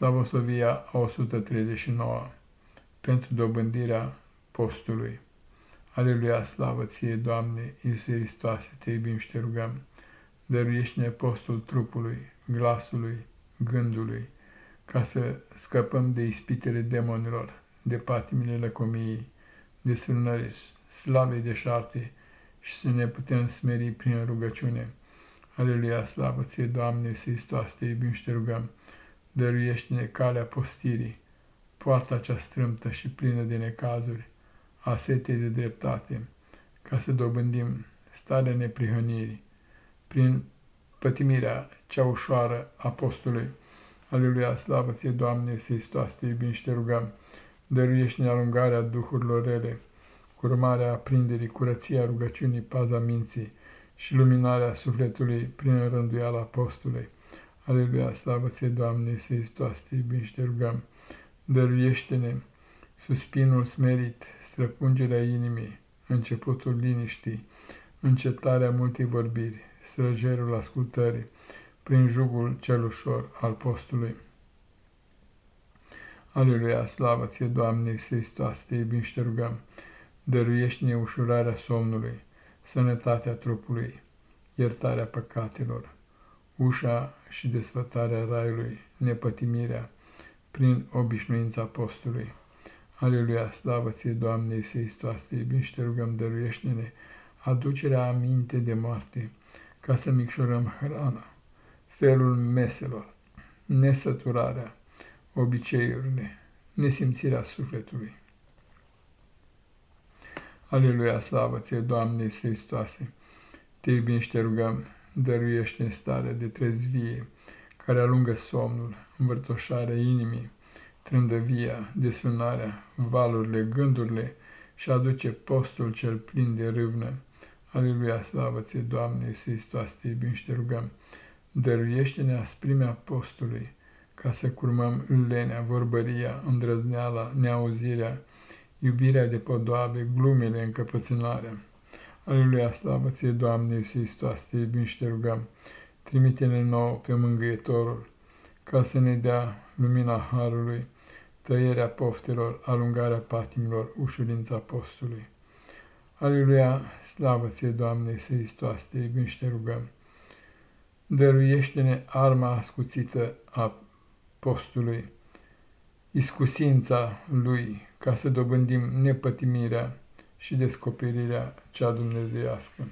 Slavosovia a 139 pentru dobândirea postului. Aleluia, slavă ție, Doamne, Iisuse Hristoase, te iubim și te rugăm, dăruiește-ne postul trupului, glasului, gândului, ca să scăpăm de ispitele demonilor, de patimile lăcomiei, de sânări, slavei de șarte și să ne putem smeri prin rugăciune. Aleluia, slavă ție, Doamne, Iisuse Hristoase, te iubim și te rugăm, dăruiește-ne calea postirii, poarta cea strâmtă și plină de necazuri, a setei de dreptate, ca să dobândim starea neprihănirii, prin pătimirea cea ușoară apostolului. Aleluia, slavă ție, Doamne, Iisus, te iubim și te rugăm, dăruiește-ne alungarea duhurilor rele, urmarea aprinderii, curăția rugăciunii, paza minții și luminarea sufletului prin rânduiala apostolului. Aleluia, slavă ție, Doamne, Iisus, te iubim și te rugăm, dăruiește-ne suspinul smerit, străpungerea inimii, începutul liniștii, încetarea multei vorbiri, străjerul ascultării, prin jugul cel ușor al postului. Aleluia, slavă ție, Doamne Hristos, te iubim și te rugăm, dăruiește-ne ușurarea somnului, sănătatea trupului, iertarea păcatelor, ușa și desfătarea raiului, nepătimirea, prin obișnuința postului. Aleluia, slavă ție, Doamne Iisus Hristos, te iubim și te rugăm, dăruiește-ne aducerea aminte de moarte, ca să micșorăm hrana, felul meselor, nesăturarea, obiceiurile, nesimțirea sufletului. Aleluia, slavă ție, Doamne Iisus Hristos, te iubim și te rugăm, dăruiește-ne starea de trezvie, care alungă somnul, învârtoșarea inimii, trândăvia, desfânarea, valurile, gândurile și aduce postul cel plin de râvnă. Aleluia, slavă ție, Doamne, Iisus, toate te iubim și te rugăm. Dăruiește-ne asprimea postului, ca să curmăm lenea, vorbăria, îndrăzneala, neauzirea, iubirea de podoabe, glumele, încăpățânarea. Aleluia, slavă ție, Doamne, Iisus, toate te iubim și te rugăm trimite-ne nou pe mângâietorul, ca să ne dea lumina Harului, tăierea poftelor, alungarea patimilor, ușurința postului. Aleluia, slavă ție, Doamne, Hristos, te iubim și te rugăm. Dăruiește-ne arma ascuțită a postului, iscusința lui, ca să dobândim nepătimirea și descoperirea cea dumnezeiască.